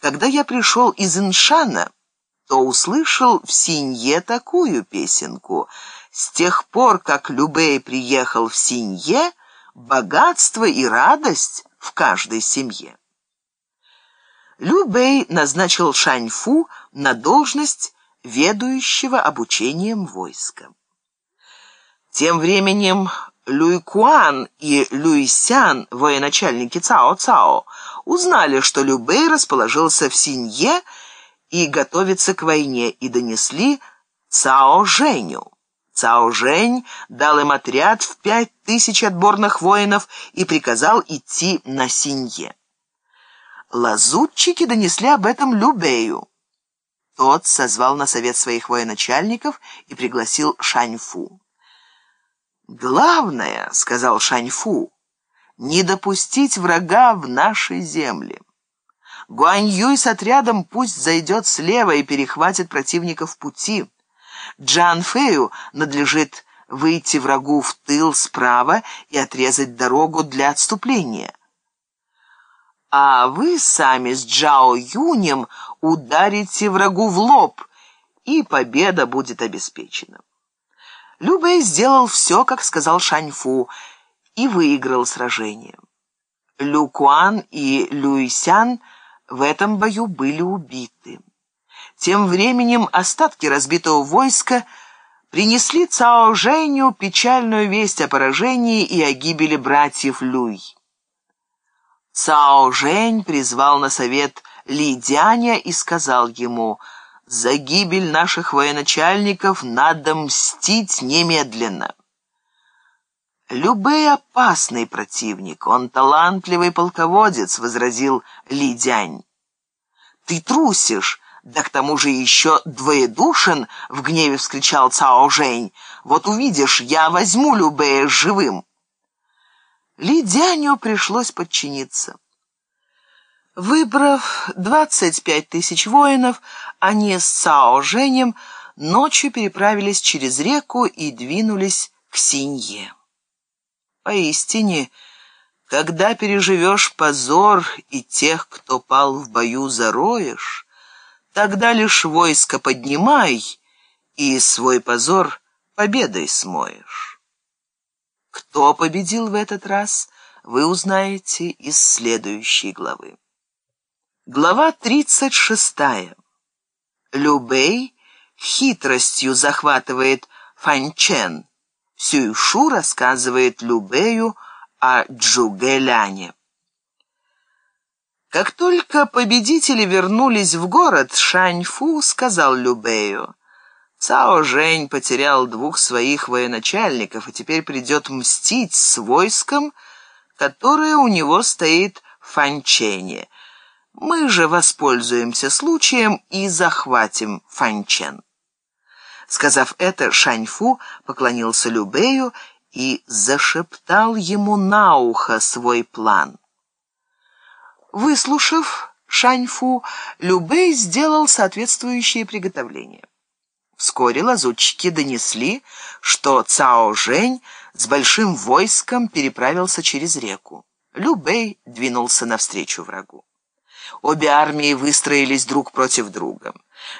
Когда я пришел из Иншана, то услышал в Синье такую песенку. С тех пор, как Любей приехал в Синье, богатство и радость в каждой семье. Любей назначил Шаньфу на должность ведущего обучением войска. Тем временем Люйкуан и Люйсян, военачальники Цао-Цао, узнали, что Любэй расположился в Синье и готовится к войне, и донесли Цао Женю. Цао Жень дал им отряд в пять тысяч отборных воинов и приказал идти на Синье. Лазутчики донесли об этом Любею. Тот созвал на совет своих военачальников и пригласил Шаньфу. «Главное, — сказал Шаньфу, — не допустить врага в нашей земли. Гуань Юй с отрядом пусть зайдет слева и перехватит противника в пути. Джан Фэю надлежит выйти врагу в тыл справа и отрезать дорогу для отступления. А вы сами с Джао Юнем ударите врагу в лоб, и победа будет обеспечена. Любэй сделал все, как сказал Шаньфу, и выиграл сражение. Лю Куан и Люйсян в этом бою были убиты. Тем временем остатки разбитого войска принесли Цао Женю печальную весть о поражении и о гибели братьев Люй. Цао Жень призвал на совет Ли Дяня и сказал ему – за гибель наших военачальников надо мстить немедленно. Любой опасный противник, он талантливый полководец, — возразил Лидянь. Ты трусишь, да к тому же еще двоедушен, — в гневе вскричал Цао Жень. Вот увидишь, я возьму Любея живым. Лидяню пришлось подчиниться. Выбрав 25 тысяч воинов, они с Цао Женем ночью переправились через реку и двинулись к Синье. Поистине, когда переживешь позор и тех, кто пал в бою, зароешь, тогда лишь войско поднимай и свой позор победой смоешь. Кто победил в этот раз, вы узнаете из следующей главы. Глава 36. Любэй хитростью захватывает Фанчен. Сюйшу рассказывает Любэю о Джугэляне. Как только победители вернулись в город, Шаньфу сказал Любэю, «Цао Жень потерял двух своих военачальников и теперь придет мстить с войском, которое у него стоит в Фанчене». Мы же воспользуемся случаем и захватим Фанчен. Сказав это, Шаньфу поклонился Любею и зашептал ему на ухо свой план. Выслушав Шаньфу, Любей сделал соответствующие приготовления. Вскоре лазутчики донесли, что Цао Жень с большим войском переправился через реку. Любей двинулся навстречу врагу. Обе армии выстроились друг против друга.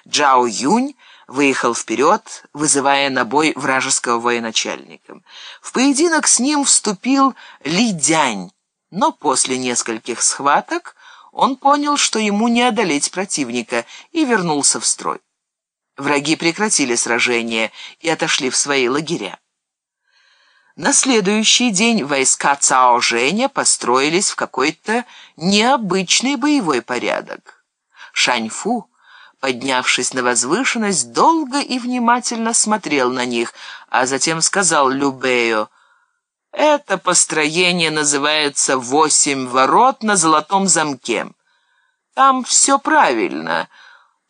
Джао Юнь выехал вперед, вызывая на бой вражеского военачальника. В поединок с ним вступил Ли Дянь, но после нескольких схваток он понял, что ему не одолеть противника, и вернулся в строй. Враги прекратили сражение и отошли в свои лагеря. На следующий день войска Цао Женя построились в какой-то необычный боевой порядок. Шаньфу, поднявшись на возвышенность, долго и внимательно смотрел на них, а затем сказал Любею, «Это построение называется «Восемь ворот на золотом замке». Там все правильно,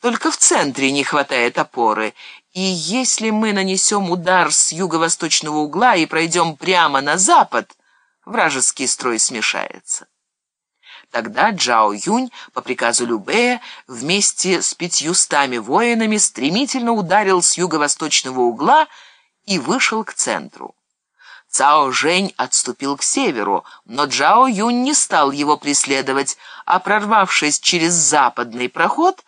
только в центре не хватает опоры, и если мы нанесем удар с юго-восточного угла и пройдем прямо на запад, вражеский строй смешается. Тогда Джао Юнь по приказу Любея вместе с пятьюстами воинами стремительно ударил с юго-восточного угла и вышел к центру. Цао Жень отступил к северу, но Джао Юнь не стал его преследовать, а, прорвавшись через западный проход,